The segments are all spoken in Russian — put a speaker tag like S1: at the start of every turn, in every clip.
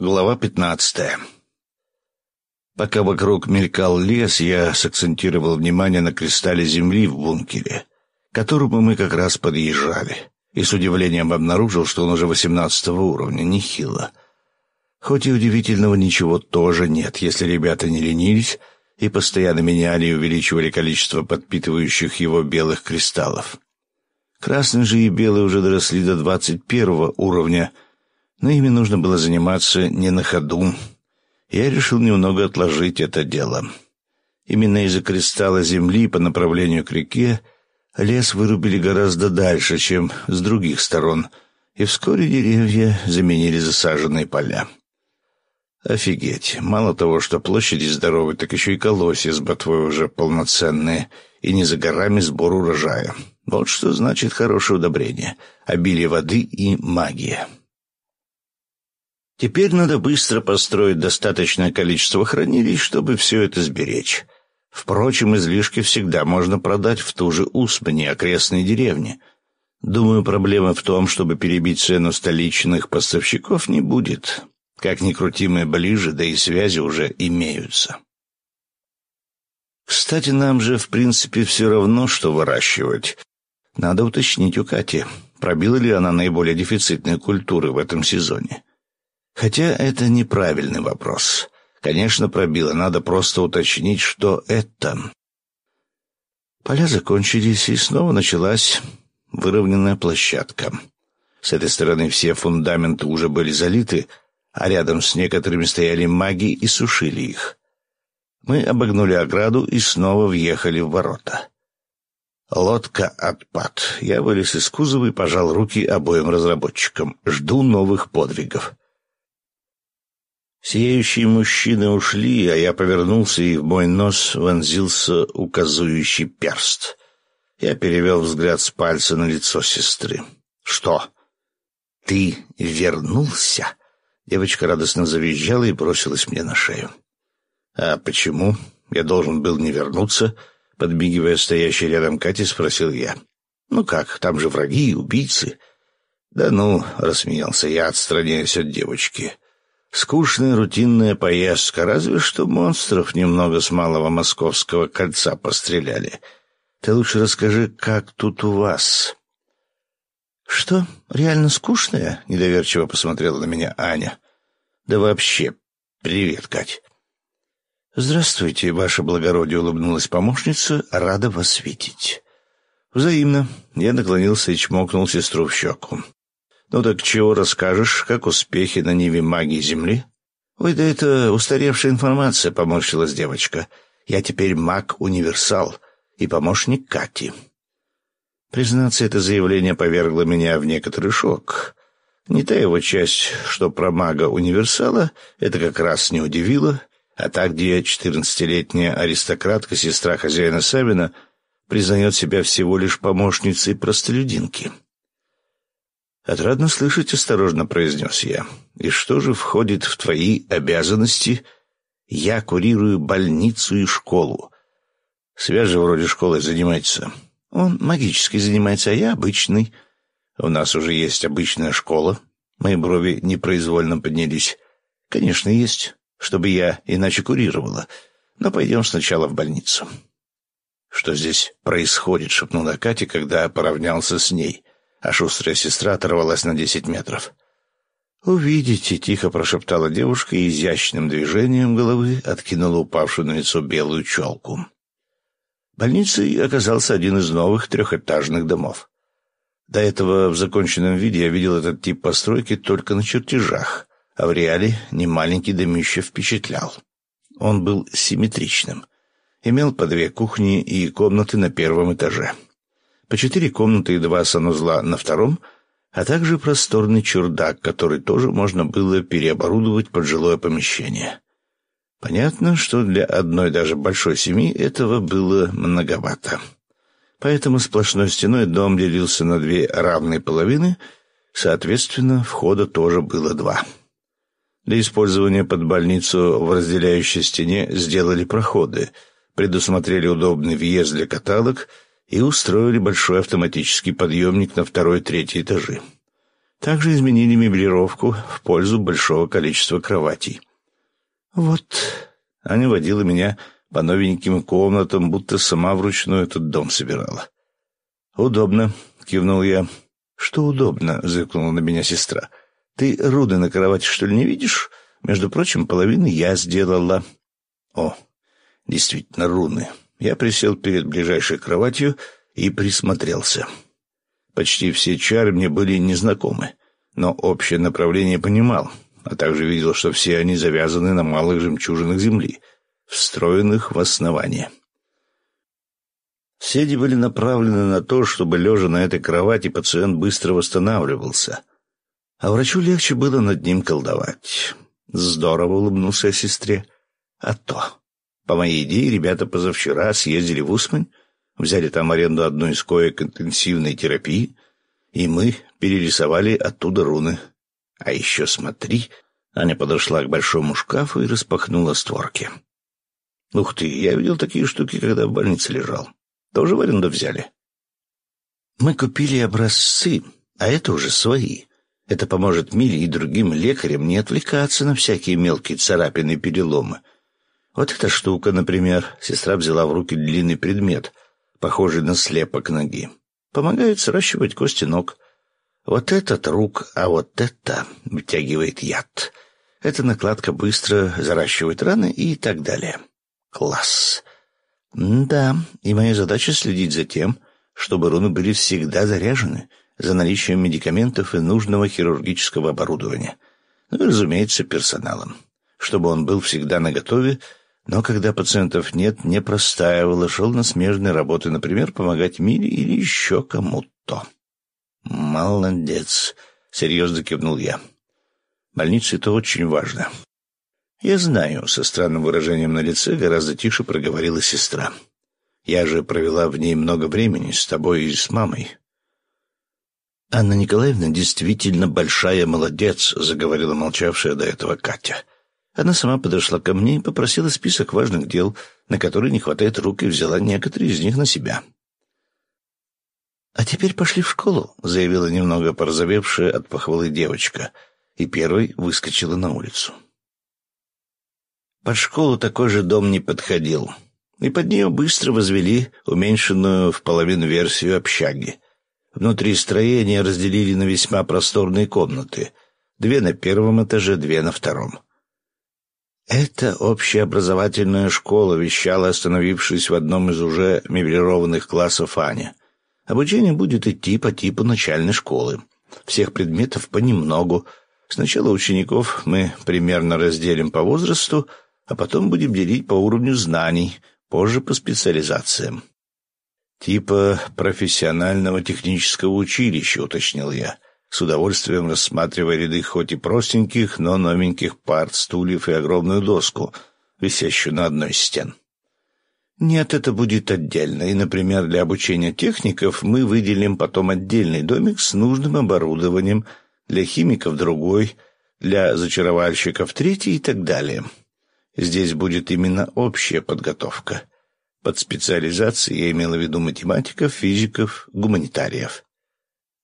S1: Глава пятнадцатая. Пока вокруг мелькал лес, я сакцентировал внимание на кристалле земли в бункере, к которому мы как раз подъезжали, и с удивлением обнаружил, что он уже восемнадцатого уровня, нехило. Хоть и удивительного ничего тоже нет, если ребята не ленились и постоянно меняли и увеличивали количество подпитывающих его белых кристаллов. Красный же и белый уже доросли до двадцать первого уровня — но ими нужно было заниматься не на ходу. Я решил немного отложить это дело. Именно из-за кристалла земли по направлению к реке лес вырубили гораздо дальше, чем с других сторон, и вскоре деревья заменили засаженные поля. Офигеть! Мало того, что площади здоровы, так еще и колосья с ботвой уже полноценные, и не за горами сбор урожая. Вот что значит хорошее удобрение, обилие воды и магия. Теперь надо быстро построить достаточное количество хранилищ, чтобы все это сберечь. Впрочем, излишки всегда можно продать в ту же Усмани, окрестные деревни. Думаю, проблемы в том, чтобы перебить цену столичных поставщиков, не будет. Как ни крути мы ближе, да и связи уже имеются. Кстати, нам же, в принципе, все равно, что выращивать. Надо уточнить у Кати, пробила ли она наиболее дефицитные культуры в этом сезоне. Хотя это неправильный вопрос. Конечно, пробило, надо просто уточнить, что это. Поля закончились, и снова началась выровненная площадка. С этой стороны все фундаменты уже были залиты, а рядом с некоторыми стояли маги и сушили их. Мы обогнули ограду и снова въехали в ворота. Лодка отпад. Я вылез из кузова и пожал руки обоим разработчикам. Жду новых подвигов. Сияющие мужчины ушли, а я повернулся, и в мой нос вонзился указующий перст. Я перевел взгляд с пальца на лицо сестры. «Что? Ты вернулся?» Девочка радостно завизжала и бросилась мне на шею. «А почему? Я должен был не вернуться?» Подбегивая стоящей рядом Кате, спросил я. «Ну как, там же враги и убийцы». «Да ну», — рассмеялся я, отстраняясь от девочки. Скучная рутинная поездка, разве что монстров немного с малого московского кольца постреляли. Ты лучше расскажи, как тут у вас?» «Что, реально скучная?» — недоверчиво посмотрела на меня Аня. «Да вообще, привет, Кать». «Здравствуйте, ваше благородие», — улыбнулась помощница, — «рада вас видеть». «Взаимно». Я наклонился и чмокнул сестру в щеку. «Ну так чего расскажешь, как успехи на Ниве магии Земли?» «Ой, да это устаревшая информация», — поморщилась девочка. «Я теперь маг-универсал и помощник Кати». Признаться, это заявление повергло меня в некоторый шок. Не та его часть, что про мага-универсала, это как раз не удивило, а та, где четырнадцатилетняя аристократка, сестра хозяина Савина, признает себя всего лишь помощницей простолюдинки. «Отрадно слышать», — осторожно произнес я. «И что же входит в твои обязанности? Я курирую больницу и школу. Связь же вроде школы занимается. Он магически занимается, а я обычный. У нас уже есть обычная школа». Мои брови непроизвольно поднялись. «Конечно, есть, чтобы я иначе курировала. Но пойдем сначала в больницу». «Что здесь происходит?» — шепнула Катя, когда поравнялся с ней а шустрая сестра оторвалась на десять метров. «Увидите», — тихо прошептала девушка и изящным движением головы откинула упавшую на лицо белую челку. Больницей оказался один из новых трехэтажных домов. До этого в законченном виде я видел этот тип постройки только на чертежах, а в реале немаленький домище впечатлял. Он был симметричным. Имел по две кухни и комнаты на первом этаже по четыре комнаты и два санузла на втором, а также просторный чердак, который тоже можно было переоборудовать под жилое помещение. Понятно, что для одной даже большой семьи этого было многовато. Поэтому сплошной стеной дом делился на две равные половины, соответственно, входа тоже было два. Для использования под больницу в разделяющей стене сделали проходы, предусмотрели удобный въезд для каталог — и устроили большой автоматический подъемник на второй и третий этажи. Также изменили меблировку в пользу большого количества кроватей. Вот, Аня водила меня по новеньким комнатам, будто сама вручную этот дом собирала. «Удобно», — кивнул я. «Что удобно?» — зыркнула на меня сестра. «Ты руды на кровати, что ли, не видишь? Между прочим, половину я сделала». «О, действительно, руны». Я присел перед ближайшей кроватью и присмотрелся. Почти все чары мне были незнакомы, но общее направление понимал, а также видел, что все они завязаны на малых жемчужинах земли, встроенных в основание. Все были направлены на то, чтобы, лежа на этой кровати, пациент быстро восстанавливался. А врачу легче было над ним колдовать. Здорово улыбнулся сестре. А то. По моей идее, ребята позавчера съездили в Усмань, взяли там аренду одной из коек интенсивной терапии, и мы перерисовали оттуда руны. А еще смотри, Аня подошла к большому шкафу и распахнула створки. Ух ты, я видел такие штуки, когда в больнице лежал. Тоже в аренду взяли? Мы купили образцы, а это уже свои. Это поможет Миле и другим лекарям не отвлекаться на всякие мелкие царапины и переломы. Вот эта штука, например, сестра взяла в руки длинный предмет, похожий на слепок ноги. Помогает сращивать кости ног. Вот этот рук, а вот это вытягивает яд. Эта накладка быстро заращивает раны и так далее. Класс. Да, и моя задача следить за тем, чтобы руны были всегда заряжены, за наличием медикаментов и нужного хирургического оборудования. Ну и, разумеется, персоналом. Чтобы он был всегда наготове, но когда пациентов нет, не простаивал и шел на смежные работы, например, помогать Миле или еще кому-то. «Молодец», — серьезно кивнул я. «Больнице это очень важно. «Я знаю», — со странным выражением на лице гораздо тише проговорила сестра. «Я же провела в ней много времени с тобой и с мамой». «Анна Николаевна действительно большая молодец», — заговорила молчавшая до этого Катя. Она сама подошла ко мне и попросила список важных дел, на которые не хватает рук, и взяла некоторые из них на себя. «А теперь пошли в школу», — заявила немного порозовевшая от похвалы девочка, и первой выскочила на улицу. Под школу такой же дом не подходил, и под нее быстро возвели уменьшенную в половину версию общаги. Внутри строения разделили на весьма просторные комнаты, две на первом этаже, две на втором. «Это общеобразовательная школа», — вещала, остановившись в одном из уже меблированных классов Аня. «Обучение будет идти по типу начальной школы. Всех предметов понемногу. Сначала учеников мы примерно разделим по возрасту, а потом будем делить по уровню знаний, позже по специализациям. «Типа профессионального технического училища», — уточнил я, с удовольствием рассматривая ряды хоть и простеньких, но новеньких парт, стульев и огромную доску, висящую на одной из стен. Нет, это будет отдельно, и, например, для обучения техников мы выделим потом отдельный домик с нужным оборудованием, для химиков другой, для зачаровальщиков третий и так далее. Здесь будет именно общая подготовка. Под специализацией я имела в виду математиков, физиков, гуманитариев.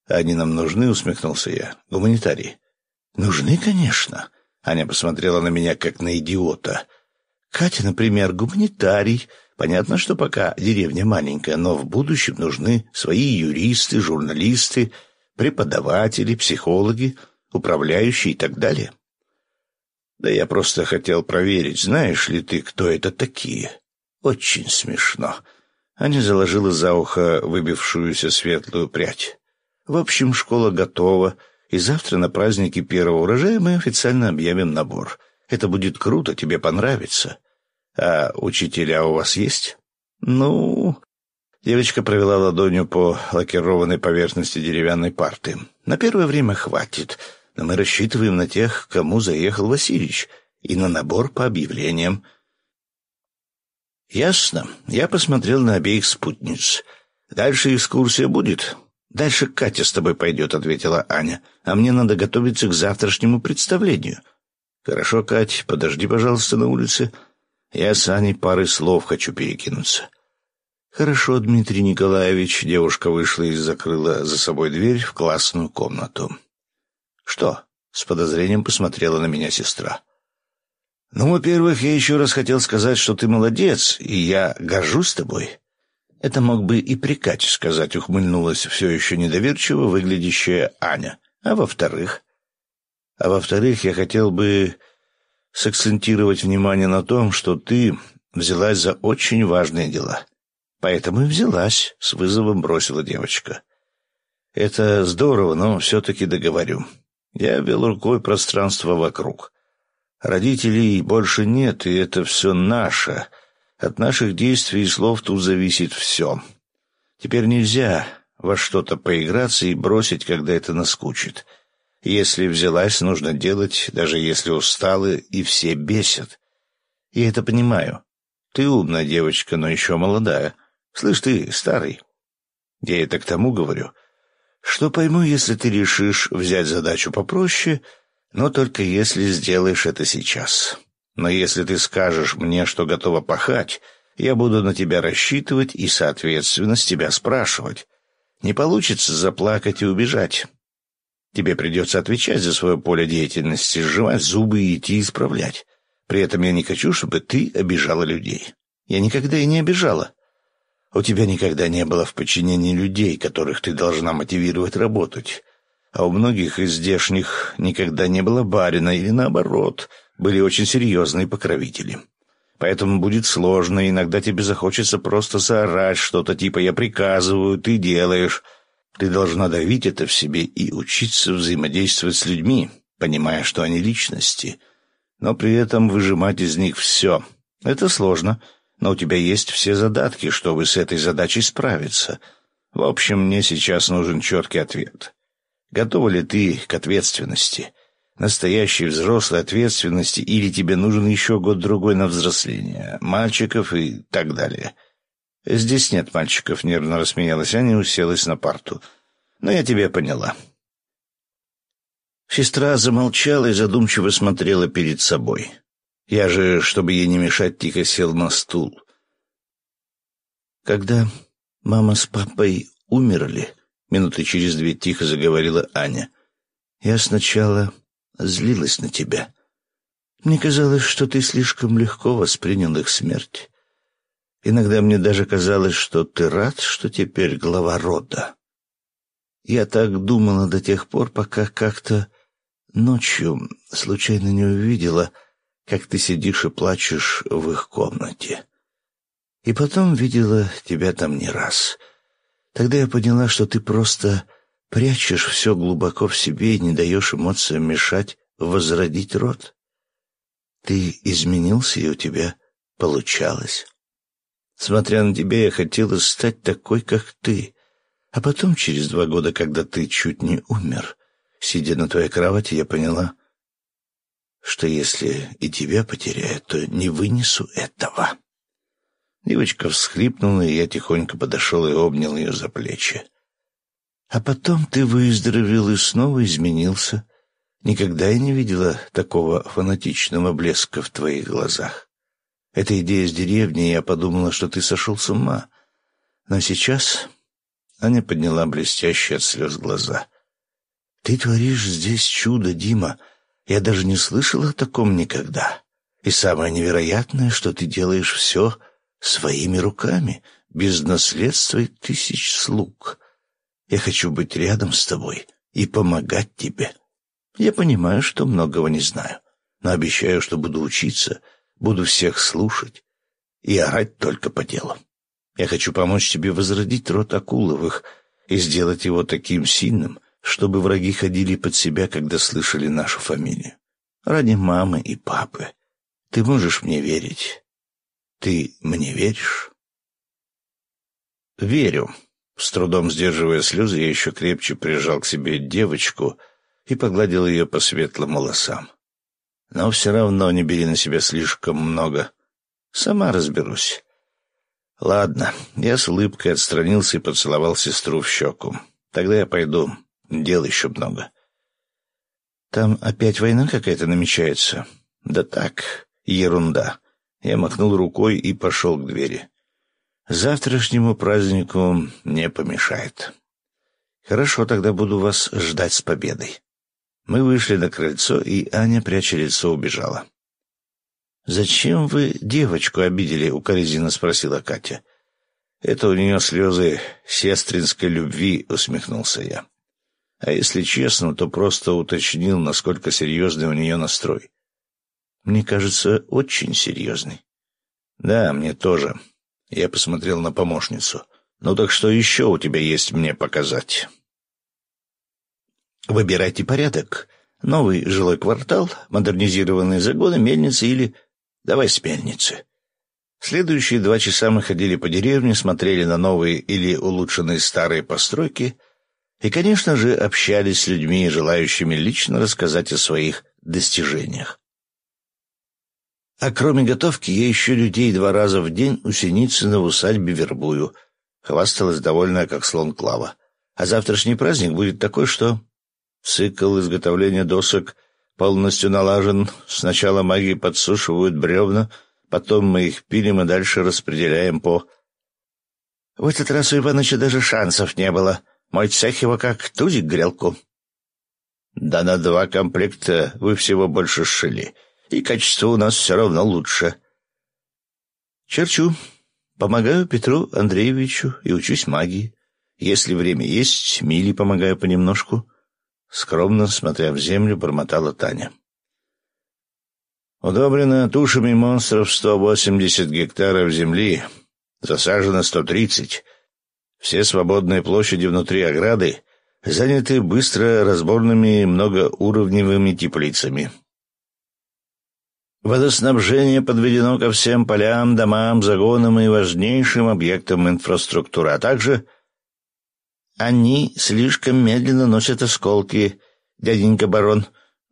S1: «Они нам нужны?» — усмехнулся я. «Гуманитарии». «Нужны, конечно». Аня посмотрела на меня, как на идиота. «Катя, например, гуманитарий. Понятно, что пока деревня маленькая, но в будущем нужны свои юристы, журналисты, преподаватели, психологи, управляющие и так далее». Да я просто хотел проверить, знаешь ли ты, кто это такие. Очень смешно. Аня заложила за ухо выбившуюся светлую прядь. В общем, школа готова, и завтра на празднике первого урожая мы официально объявим набор. Это будет круто, тебе понравится. А учителя у вас есть? Ну... Девочка провела ладонью по лакированной поверхности деревянной парты. На первое время хватит но мы рассчитываем на тех, кому заехал Васильевич, и на набор по объявлениям. Ясно. Я посмотрел на обеих спутниц. Дальше экскурсия будет. Дальше Катя с тобой пойдет, ответила Аня. А мне надо готовиться к завтрашнему представлению. Хорошо, Кать, подожди, пожалуйста, на улице. Я с Аней пары слов хочу перекинуться. Хорошо, Дмитрий Николаевич. Девушка вышла и закрыла за собой дверь в классную комнату. «Что?» — с подозрением посмотрела на меня сестра. «Ну, во-первых, я еще раз хотел сказать, что ты молодец, и я горжусь тобой». Это мог бы и прикать сказать, ухмыльнулась все еще недоверчиво выглядящая Аня. А во-вторых... А во-вторых, я хотел бы сакцентировать внимание на том, что ты взялась за очень важные дела. Поэтому и взялась, — с вызовом бросила девочка. Это здорово, но все-таки договорю. Я вел рукой пространство вокруг. Родителей больше нет, и это все наше. От наших действий и слов тут зависит все. Теперь нельзя во что-то поиграться и бросить, когда это наскучит. Если взялась, нужно делать, даже если усталы и все бесят. Я это понимаю. Ты умная девочка, но еще молодая. Слышь ты, старый. Я это к тому говорю, что пойму, если ты решишь взять задачу попроще — но только если сделаешь это сейчас. Но если ты скажешь мне, что готова пахать, я буду на тебя рассчитывать и, соответственно, с тебя спрашивать. Не получится заплакать и убежать. Тебе придется отвечать за свое поле деятельности, сжимать зубы и идти исправлять. При этом я не хочу, чтобы ты обижала людей. Я никогда и не обижала. У тебя никогда не было в подчинении людей, которых ты должна мотивировать работать а у многих из здешних никогда не было барина или наоборот, были очень серьезные покровители. Поэтому будет сложно, иногда тебе захочется просто заорать что-то типа «я приказываю, ты делаешь». Ты должна давить это в себе и учиться взаимодействовать с людьми, понимая, что они личности, но при этом выжимать из них все. Это сложно, но у тебя есть все задатки, чтобы с этой задачей справиться. В общем, мне сейчас нужен четкий ответ. Готова ли ты к ответственности? Настоящей взрослой ответственности или тебе нужен еще год-другой на взросление? Мальчиков и так далее. Здесь нет мальчиков, нервно рассмеялась Аня уселась на парту. Но я тебя поняла. Сестра замолчала и задумчиво смотрела перед собой. Я же, чтобы ей не мешать, тихо сел на стул. Когда мама с папой умерли, Минуты через две тихо заговорила Аня. «Я сначала злилась на тебя. Мне казалось, что ты слишком легко воспринял их смерть. Иногда мне даже казалось, что ты рад, что теперь глава рода. Я так думала до тех пор, пока как-то ночью случайно не увидела, как ты сидишь и плачешь в их комнате. И потом видела тебя там не раз — Тогда я поняла, что ты просто прячешь все глубоко в себе и не даешь эмоциям мешать возродить род. Ты изменился, и у тебя получалось. Смотря на тебя, я хотела стать такой, как ты. А потом, через два года, когда ты чуть не умер, сидя на твоей кровати, я поняла, что если и тебя потеряю, то не вынесу этого. Девочка всхлипнула, и я тихонько подошел и обнял ее за плечи. А потом ты выздоровел и снова изменился. Никогда я не видела такого фанатичного блеска в твоих глазах. Эта идея с деревни, я подумала, что ты сошел с ума. Но сейчас Аня подняла блестящие от слез глаза. «Ты творишь здесь чудо, Дима. Я даже не слышала о таком никогда. И самое невероятное, что ты делаешь все своими руками, без наследства и тысяч слуг. Я хочу быть рядом с тобой и помогать тебе. Я понимаю, что многого не знаю, но обещаю, что буду учиться, буду всех слушать и орать только по делу. Я хочу помочь тебе возродить род Акуловых и сделать его таким сильным, чтобы враги ходили под себя, когда слышали нашу фамилию. Ради мамы и папы. Ты можешь мне верить. Ты мне веришь? Верю. С трудом сдерживая слезы, я еще крепче прижал к себе девочку и погладил ее по светлым волосам. Но все равно не бери на себя слишком много. Сама разберусь. Ладно, я с улыбкой отстранился и поцеловал сестру в щеку. Тогда я пойду. Дел еще много. Там опять война какая-то намечается? Да так, ерунда. Я махнул рукой и пошел к двери. Завтрашнему празднику не помешает. Хорошо, тогда буду вас ждать с победой. Мы вышли на крыльцо, и Аня, пряча лицо, убежала. «Зачем вы девочку обидели?» — у укоризненно спросила Катя. «Это у нее слезы сестринской любви», — усмехнулся я. А если честно, то просто уточнил, насколько серьезный у нее настрой. Мне кажется, очень серьезный. Да, мне тоже. Я посмотрел на помощницу. Ну так что еще у тебя есть мне показать? Выбирайте порядок. Новый жилой квартал, модернизированные загоны, мельницы или... Давай с мельницы. Следующие два часа мы ходили по деревне, смотрели на новые или улучшенные старые постройки и, конечно же, общались с людьми, желающими лично рассказать о своих достижениях. А кроме готовки, я еще людей два раза в день у Синицына в усадьбе вербую. Хвасталась довольная, как слон Клава. А завтрашний праздник будет такой, что Цикл изготовления досок полностью налажен. Сначала маги подсушивают бревна, потом мы их пилим и дальше распределяем по... В этот раз у Иваныча даже шансов не было. Мой цех его как тузик грелку. Да на два комплекта вы всего больше сшили, и качество у нас все равно лучше. Черчу. Помогаю Петру Андреевичу и учусь магии. Если время есть, Миле помогаю понемножку. Скромно, смотря в землю, бормотала Таня. Удобрено тушами монстров 180 гектаров земли, засажено 130. Все свободные площади внутри ограды заняты быстро разборными многоуровневыми теплицами. Водоснабжение подведено ко всем полям, домам, загонам и важнейшим объектам инфраструктуры, а также они слишком медленно носят осколки, дяденька барон.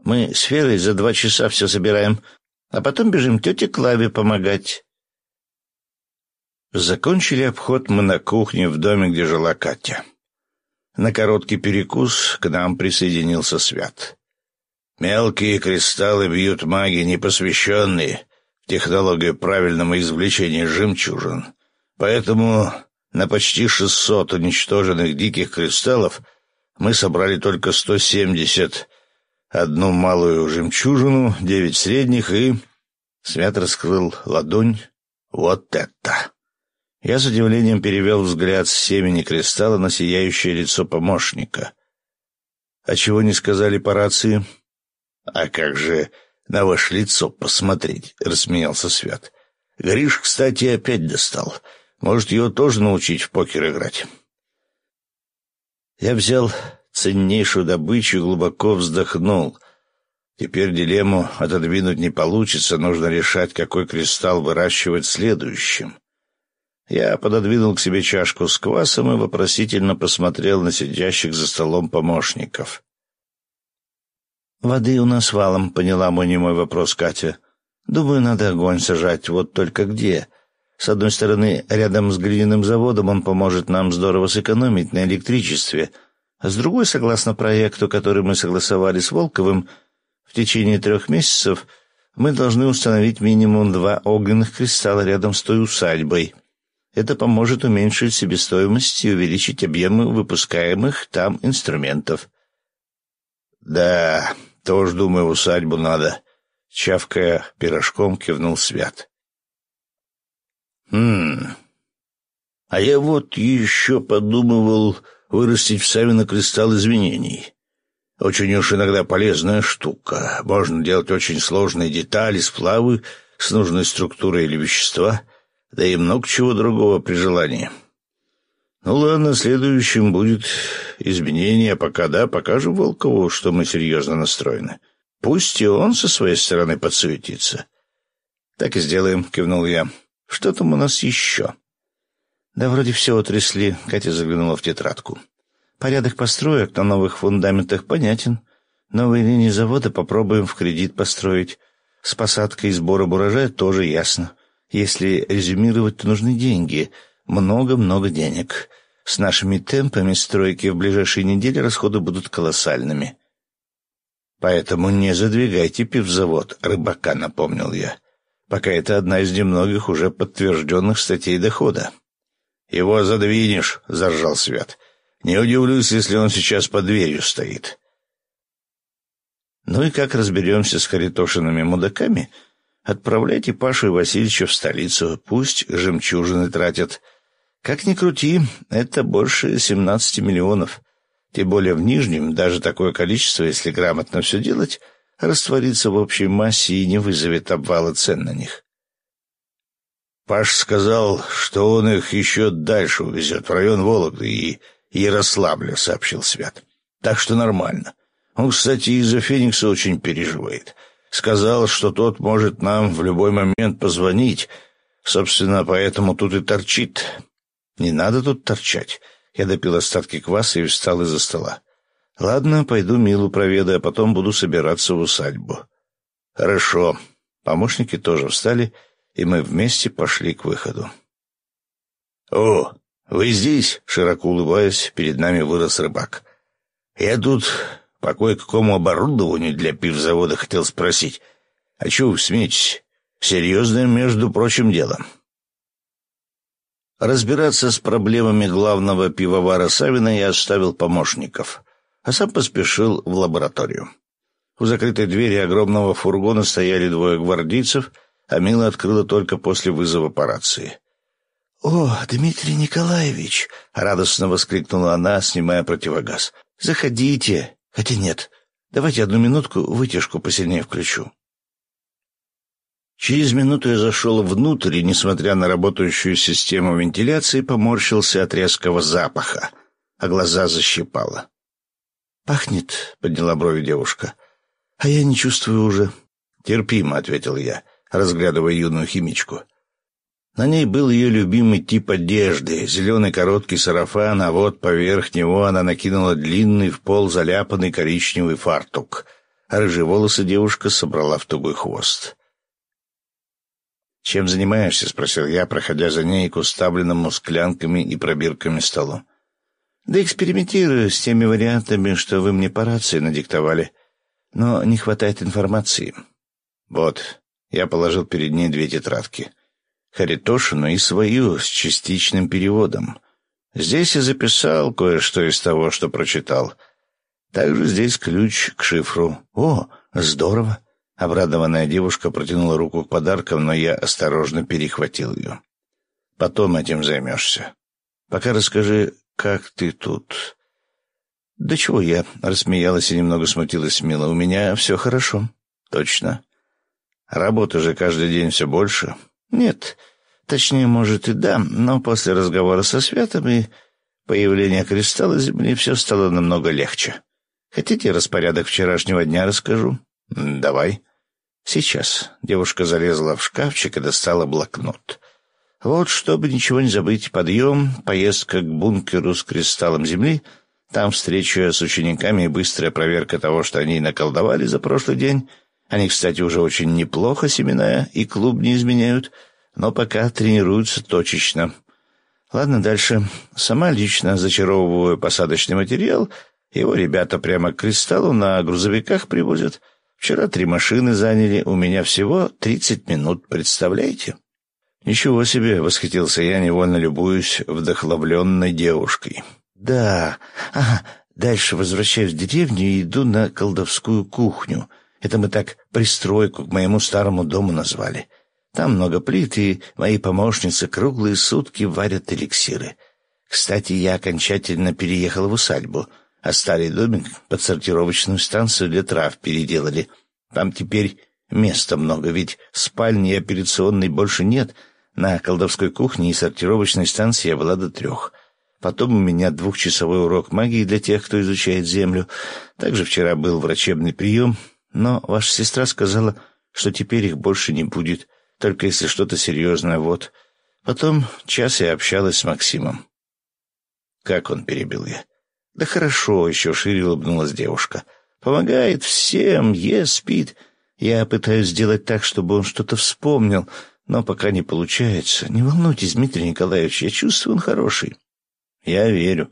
S1: Мы с Ферой за два часа все собираем, а потом бежим тете Клаве помогать. Закончили обход мы на кухне в доме, где жила Катя. На короткий перекус к нам присоединился Свят. Мелкие кристаллы бьют маги, непосвященные в технологию правильного извлечения жемчужин. Поэтому на почти шестьсот уничтоженных диких кристаллов мы собрали только сто семьдесят, одну малую жемчужину, девять средних и... Свят раскрыл ладонь. Вот это! Я с удивлением перевел взгляд с семени кристалла на сияющее лицо помощника. А чего не сказали по рации? А как же на ваше лицо посмотреть? — рассмеялся Свят. Гриш, кстати, опять достал. Может, его тоже научить в покер играть? Я взял ценнейшую добычу и глубоко вздохнул. Теперь дилемму отодвинуть не получится, нужно решать, какой кристалл выращивать следующим. Я пододвинул к себе чашку с квасом и вопросительно посмотрел на сидящих за столом помощников. «Воды у нас валом», — поняла мой немой вопрос Катя. «Думаю, надо огонь сажать, вот только где?» С одной стороны, рядом с глиняным заводом он поможет нам здорово сэкономить на электричестве, а с другой, согласно проекту, который мы согласовали с Волковым, в течение трех месяцев мы должны установить минимум два огненных кристалла рядом с той усадьбой. Это поможет уменьшить себестоимость и увеличить объемы выпускаемых там инструментов. «Да, тоже, думаю, усадьбу надо», — чавкая пирожком кивнул Свят. Хм. А я вот еще подумывал вырастить в Савино кристалл извинений. Очень уж иногда полезная штука. Можно делать очень сложные детали, сплавы с нужной структурой или вещества, да и много чего другого при желании. Ну ладно, следующим будет изменение, пока да, покажем Волкову, что мы серьезно настроены. Пусть и он со своей стороны подсуетится. Так и сделаем, кивнул я. Что там у нас еще? Да вроде все утрясли, Катя заглянула в тетрадку. Порядок построек на новых фундаментах понятен. Новые линии завода попробуем в кредит построить. С посадкой и сбором урожая тоже ясно. Если резюмировать, то нужны деньги. Много-много денег. С нашими темпами стройки в ближайшие недели расходы будут колоссальными. Поэтому не задвигайте пивзавод, рыбака, напомнил я пока это одна из немногих уже подтвержденных статей дохода. «Его задвинешь», — заржал Свят. «Не удивлюсь, если он сейчас под дверью стоит». Ну и как разберемся с Харитошиными мудаками, отправляйте Пашу и Васильевича в столицу, пусть жемчужины тратят. Как ни крути, это больше семнадцати миллионов. Тем более в Нижнем даже такое количество, если грамотно все делать, растворится в общей массе и не вызовет обвала цен на них. Паш сказал, что он их еще дальше увезет, в район Вологды и Ярославля, — сообщил Свят. Так что нормально. Он, кстати, из-за Феникса очень переживает. Сказал, что тот может нам в любой момент позвонить. Собственно, поэтому тут и торчит. Не надо тут торчать. Я допил остатки кваса и встал из-за стола. Ладно, пойду Милу проведаю, а потом буду собираться в усадьбу. Хорошо. Помощники тоже встали, и мы вместе пошли к выходу. О, вы здесь? Широко улыбаясь, перед нами вырос рыбак. Я тут по кое-какому оборудованию для пивзавода хотел спросить. А чего вы смеетесь? Серьезное, между прочим, дело. Разбираться с проблемами главного пивовара Савина я оставил помощников — а сам поспешил в лабораторию. У закрытой двери огромного фургона стояли двое гвардейцев, а Мила открыла только после вызова по рации. «О, Дмитрий Николаевич!» — радостно воскликнула она, снимая противогаз. «Заходите! Хотя нет, давайте одну минутку вытяжку посильнее включу». Через минуту я зашел внутрь и, несмотря на работающую систему вентиляции, поморщился от резкого запаха, а глаза защипало. «Пахнет», — подняла брови девушка. «А я не чувствую уже». «Терпимо», — ответил я, разглядывая юную химичку. На ней был ее любимый тип одежды — зеленый короткий сарафан, а вот поверх него она накинула длинный в пол заляпанный коричневый фартук, а рыжие волосы девушка собрала в тугой хвост. «Чем занимаешься?» — спросил я, проходя за ней к уставленному склянками и пробирками столу. Да экспериментирую с теми вариантами, что вы мне по рации надиктовали. Но не хватает информации. Вот, я положил перед ней две тетрадки. Харитошину и свою, с частичным переводом. Здесь я записал кое-что из того, что прочитал. Также здесь ключ к шифру. О, здорово! Обрадованная девушка протянула руку к подаркам, но я осторожно перехватил ее. Потом этим займешься. Пока расскажи, как ты тут?» «Да чего я?» — рассмеялась и немного смутилась Мила. «У меня все хорошо». «Точно. Работы же каждый день все больше». «Нет. Точнее, может, и да, но после разговора со Святом и появления кристалла Земли все стало намного легче. Хотите, распорядок вчерашнего дня расскажу?» «Давай». «Сейчас». Девушка залезла в шкафчик и достала блокнот. Вот, чтобы ничего не забыть, подъем, поездка к бункеру с кристаллом земли, там встреча с учениками и быстрая проверка того, что они наколдовали за прошлый день. Они, кстати, уже очень неплохо семена и клуб не изменяют, но пока тренируются точечно. Ладно, дальше. Сама лично зачаровываю посадочный материал. Его ребята прямо к кристаллу на грузовиках привозят. Вчера три машины заняли, у меня всего тридцать минут, представляете? «Ничего себе!» — восхитился я, невольно любуюсь вдохновленной девушкой. «Да, ага, дальше возвращаюсь в деревню и иду на колдовскую кухню. Это мы так пристройку к моему старому дому назвали. Там много плит, и мои помощницы круглые сутки варят эликсиры. Кстати, я окончательно переехал в усадьбу, а старый домик под сортировочную станцию для трав переделали. Там теперь места много, ведь спальни и операционной больше нет — на колдовской кухне и сортировочной станции я была до трех. Потом у меня двухчасовой урок магии для тех, кто изучает Землю. Также вчера был врачебный прием, но ваша сестра сказала, что теперь их больше не будет, только если что-то серьезное, вот. Потом час я общалась с Максимом. Как он перебил я? Да хорошо, еще шире улыбнулась девушка. Помогает всем, ест, спит. Я пытаюсь сделать так, чтобы он что-то вспомнил — но пока не получается. Не волнуйтесь, Дмитрий Николаевич, я чувствую, он хороший. Я верю.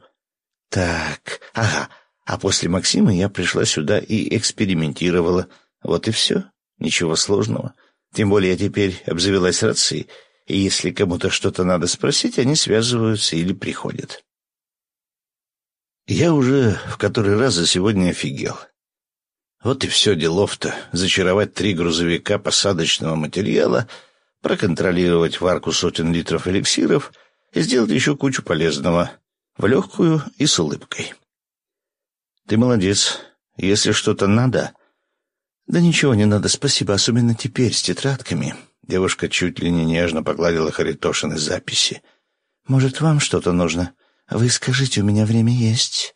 S1: Так, ага. А после Максима я пришла сюда и экспериментировала. Вот и все. Ничего сложного. Тем более я теперь обзавелась рацией, и если кому-то что-то надо спросить, они связываются или приходят. Я уже в который раз за сегодня офигел. Вот и все делов-то. Зачаровать три грузовика посадочного материала, проконтролировать варку сотен литров эликсиров и сделать еще кучу полезного. В легкую и с улыбкой. Ты молодец. Если что-то надо... Да ничего не надо, спасибо, особенно теперь с тетрадками. Девушка чуть ли не нежно погладила Харитошины записи. Может, вам что-то нужно? Вы скажите, у меня время есть.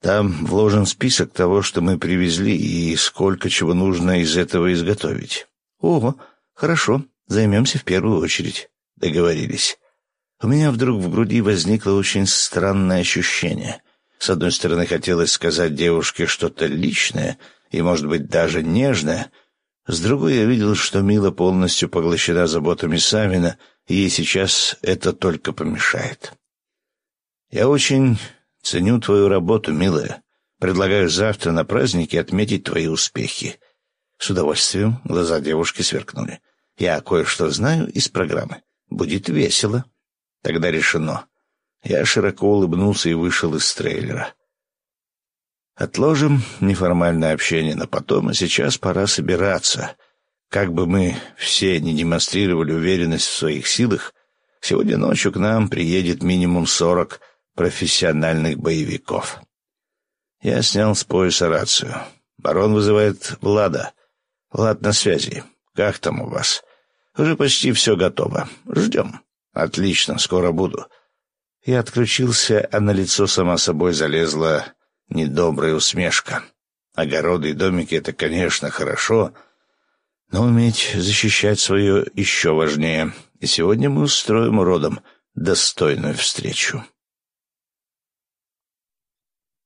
S1: Там вложен список того, что мы привезли, и сколько чего нужно из этого изготовить. Ого, хорошо, займемся в первую очередь. Договорились. У меня вдруг в груди возникло очень странное ощущение. С одной стороны, хотелось сказать девушке что-то личное и, может быть, даже нежное. С другой, я видел, что Мила полностью поглощена заботами Савина, и ей сейчас это только помешает. Я очень Ценю твою работу, милая. Предлагаю завтра на празднике отметить твои успехи. С удовольствием глаза девушки сверкнули. Я кое-что знаю из программы. Будет весело. Тогда решено. Я широко улыбнулся и вышел из трейлера. Отложим неформальное общение на потом, а сейчас пора собираться. Как бы мы все не демонстрировали уверенность в своих силах, сегодня ночью к нам приедет минимум сорок профессиональных боевиков. Я снял с пояса рацию. Барон вызывает Влада. Влад на связи. Как там у вас? Уже почти все готово. Ждем. Отлично, скоро буду. Я отключился, а на лицо сама собой залезла недобрая усмешка. Огороды и домики — это, конечно, хорошо, но уметь защищать свое еще важнее. И сегодня мы устроим уродам достойную встречу.